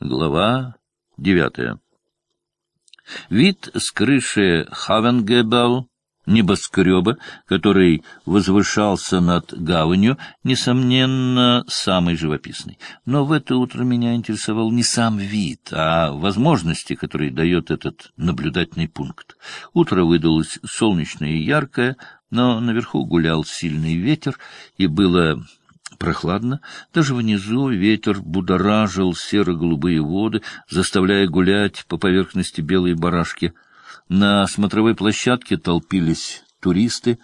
Глава девятая. Вид с крыши Хавенгебел, небоскреба, который возвышался над гаванью, несомненно, самый живописный. Но в это утро меня интересовал не сам вид, а возможности, которые дает этот наблюдательный пункт. Утро выдалось солнечное и яркое, но наверху гулял сильный ветер, и было прохладно. Даже внизу ветер будоражил серо-голубые воды, заставляя гулять по поверхности белые барашки. На смотровой площадке толпились туристы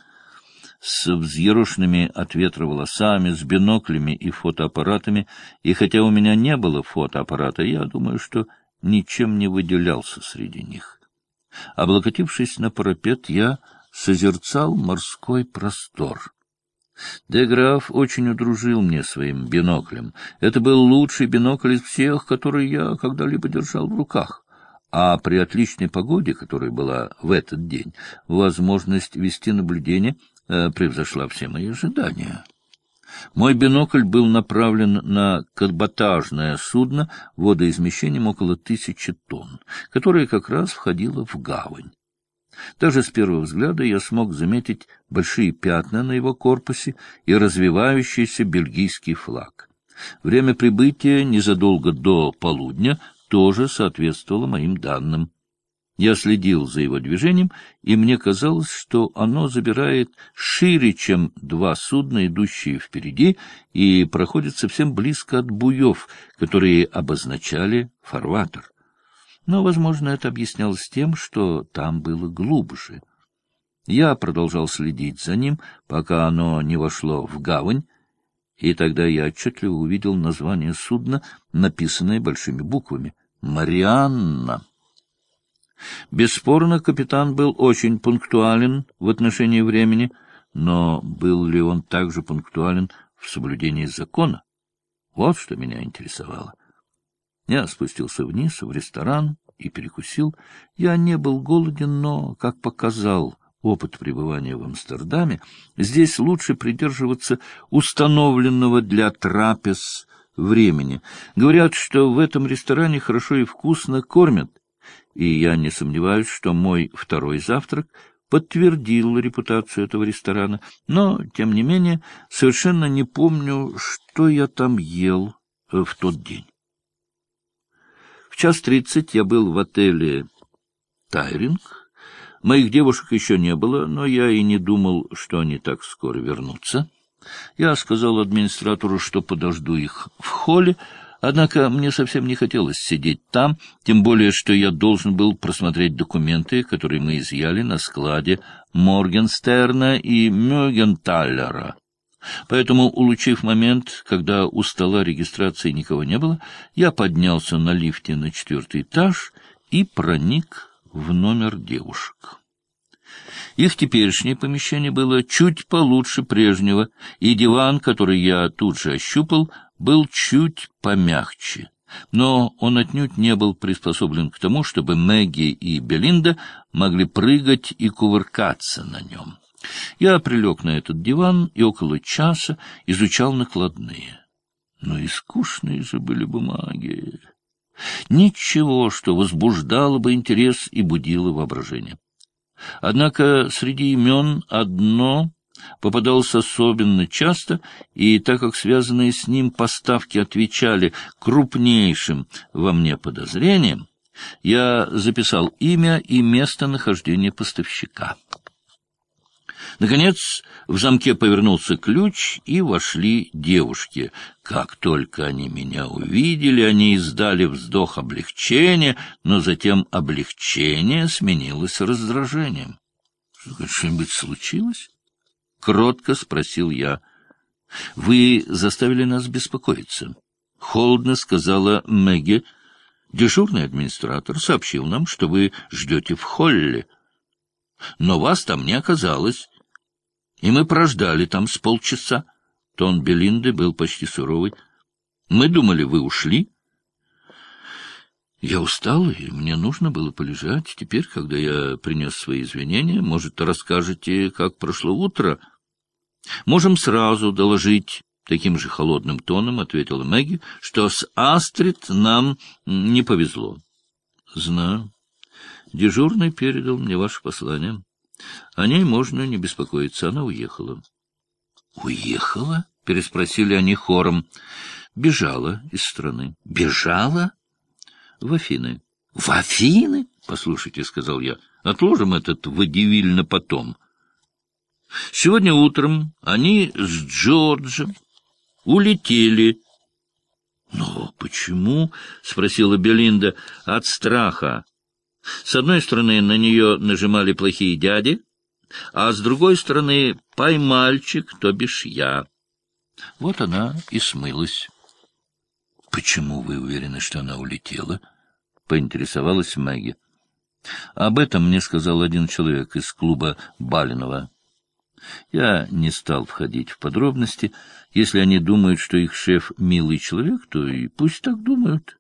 с взъерошенными от ветра волосами, с биноклями и фотоаппаратами, и хотя у меня не было фотоаппарата, я думаю, что ничем не выделялся среди них. Облокотившись на парапет, я созерцал морской простор. Деграф очень удружил мне своим биноклем. Это был лучший бинокль из всех, которые я когда-либо держал в руках. А при отличной погоде, которая была в этот день, возможность вести наблюдение э, превзошла все мои ожидания. Мой бинокль был направлен на каботажное судно водоизмещением около тысячи тонн, которое как раз входило в гавань. Даже с первого взгляда я смог заметить большие пятна на его корпусе и развивающийся бельгийский флаг. Время прибытия незадолго до полудня тоже соответствовало моим данным. Я следил за его движением, и мне казалось, что оно забирает шире, чем два судна, идущие впереди, и проходит совсем близко от буев, которые обозначали фарватер. Но, возможно, это объяснялось тем, что там было глубже. Я продолжал следить за ним, пока оно не вошло в гавань, и тогда я отчетливо увидел название судна, написанное большими буквами — «Марианна». Бесспорно, капитан был очень пунктуален в отношении времени, но был ли он также пунктуален в соблюдении закона? Вот что меня интересовало. Я спустился вниз в ресторан и перекусил. Я не был голоден, но, как показал опыт пребывания в Амстердаме, здесь лучше придерживаться установленного для трапез времени. Говорят, что в этом ресторане хорошо и вкусно кормят, и я не сомневаюсь, что мой второй завтрак подтвердил репутацию этого ресторана, но, тем не менее, совершенно не помню, что я там ел в тот день. Час тридцать я был в отеле «Тайринг». Моих девушек еще не было, но я и не думал, что они так скоро вернутся. Я сказал администратору, что подожду их в холле, однако мне совсем не хотелось сидеть там, тем более, что я должен был просмотреть документы, которые мы изъяли на складе Моргенстерна и Мёгенталлера. Поэтому, улучив момент, когда у стола регистрации никого не было, я поднялся на лифте на четвертый этаж и проник в номер девушек. Их теперешнее помещение было чуть получше прежнего, и диван, который я тут же ощупал, был чуть помягче. Но он отнюдь не был приспособлен к тому, чтобы Мэгги и Белинда могли прыгать и кувыркаться на нем. Я прилег на этот диван и около часа изучал накладные. Но и скучные же были бумаги. Ничего, что возбуждало бы интерес и будило воображение. Однако среди имен одно попадалось особенно часто, и так как связанные с ним поставки отвечали крупнейшим во мне подозрениям, я записал имя и место нахождения поставщика. Наконец, в замке повернулся ключ, и вошли девушки. Как только они меня увидели, они издали вздох облегчения, но затем облегчение сменилось раздражением. — Что-нибудь случилось? — кротко спросил я. — Вы заставили нас беспокоиться. Холодно сказала Мэгги. Дежурный администратор сообщил нам, что вы ждете в холле. Но вас там не оказалось и мы прождали там с полчаса. Тон Белинды был почти суровый. Мы думали, вы ушли. Я устал, и мне нужно было полежать. Теперь, когда я принес свои извинения, может, расскажете, как прошло утро? Можем сразу доложить Таким же холодным тоном ответила Мэгги, что с Астрид нам не повезло. — Знаю. Дежурный передал мне ваше послание. О ней можно не беспокоиться. Она уехала. — Уехала? — переспросили они хором. — Бежала из страны. — Бежала? — В Афины. — В Афины? — Послушайте, — сказал я, — отложим этот водевиль на потом. Сегодня утром они с Джорджем улетели. — Но почему? — спросила Белинда. — От страха. С одной стороны, на нее нажимали плохие дяди, а с другой стороны — поймальчик, то бишь я. Вот она и смылась. — Почему вы уверены, что она улетела? — поинтересовалась Мэгги. — Об этом мне сказал один человек из клуба Балинова. Я не стал входить в подробности. Если они думают, что их шеф — милый человек, то и пусть так думают.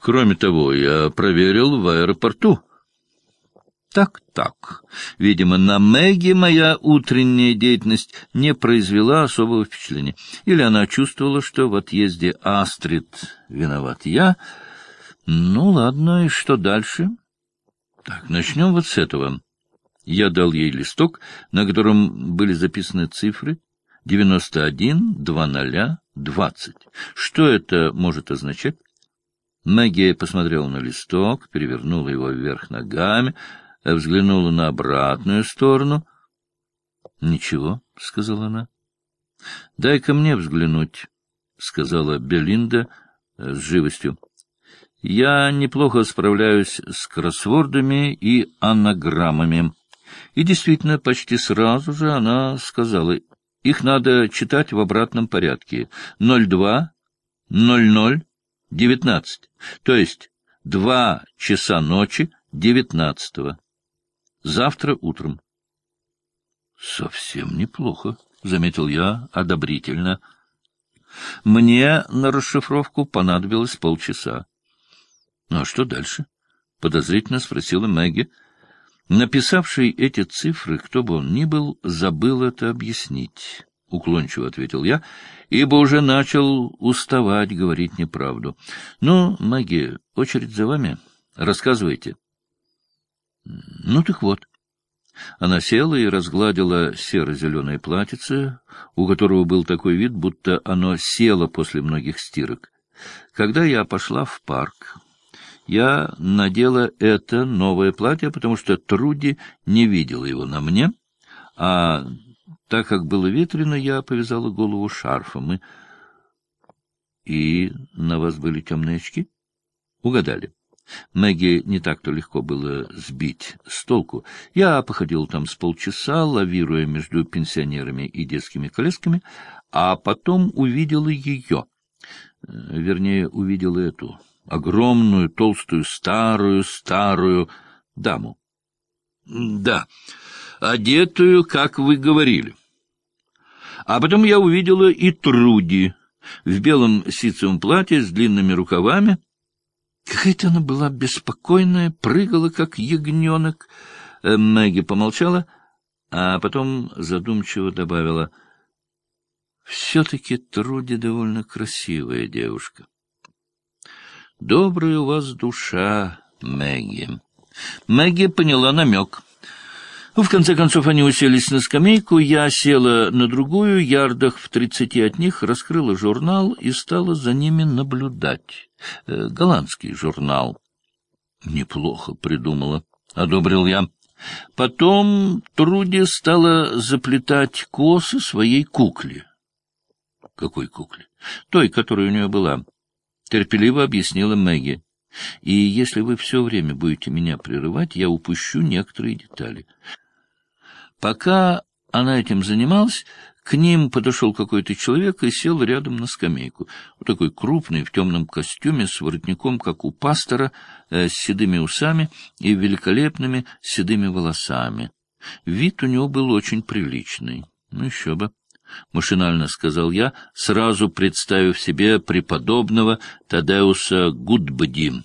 Кроме того, я проверил в аэропорту. Так, так. Видимо, на Мэгги моя утренняя деятельность не произвела особого впечатления. Или она чувствовала, что в отъезде Астрид виноват я. Ну, ладно, и что дальше? Так, начнем вот с этого. Я дал ей листок, на котором были записаны цифры девяносто один, два ноля, двадцать. Что это может означать? Мэгги посмотрела на листок, перевернула его вверх ногами, взглянула на обратную сторону. — Ничего, — сказала она. — Дай-ка мне взглянуть, — сказала Белинда с живостью. — Я неплохо справляюсь с кроссвордами и анаграммами. И действительно, почти сразу же она сказала, их надо читать в обратном порядке. 02, 00, 19, то есть два часа ночи девятнадцатого. Завтра утром. — Совсем неплохо, — заметил я одобрительно. Мне на расшифровку понадобилось полчаса. — Ну, а что дальше? — подозрительно спросила Мэгги. Написавший эти цифры, кто бы он ни был, забыл это объяснить. — уклончиво ответил я, ибо уже начал уставать говорить неправду. — Ну, маги, очередь за вами. Рассказывайте. — Ну, так вот. Она села и разгладила серо-зеленое платьице, у которого был такой вид, будто оно село после многих стирок. Когда я пошла в парк, я надела это новое платье, потому что Труди не видела его на мне, а так как было ветрено, я повязала голову шарфом. И... и на вас были темные очки? Угадали. Мэгги не так-то легко было сбить с толку. Я походил там с полчаса, лавируя между пенсионерами и детскими колясками, а потом увидела ее. Вернее, увидела эту огромную, толстую, старую, старую даму. Да, одетую, как вы говорили. А потом я увидела и Труди в белом ситцевом платье с длинными рукавами. Какая-то она была беспокойная, прыгала, как ягненок. Э, Мэгги помолчала, а потом задумчиво добавила, «Все-таки Труди довольно красивая девушка». «Добрая у вас душа, Мэгги». Мэгги поняла намек — в конце концов они уселись на скамейку, я села на другую, ярдах в тридцати от них, раскрыла журнал и стала за ними наблюдать. Э, голландский журнал. Неплохо придумала, — одобрил я. Потом Труди стала заплетать косы своей кукле. — Какой кукле? — Той, которая у нее была. Терпеливо объяснила Мэгги. И если вы все время будете меня прерывать, я упущу некоторые детали. Пока она этим занималась, к ним подошел какой-то человек и сел рядом на скамейку. Вот такой крупный, в темном костюме, с воротником, как у пастора, э, с седыми усами и великолепными седыми волосами. Вид у него был очень приличный. Ну, еще бы. — машинально сказал я, сразу представив себе преподобного Тадеуса Гудбади.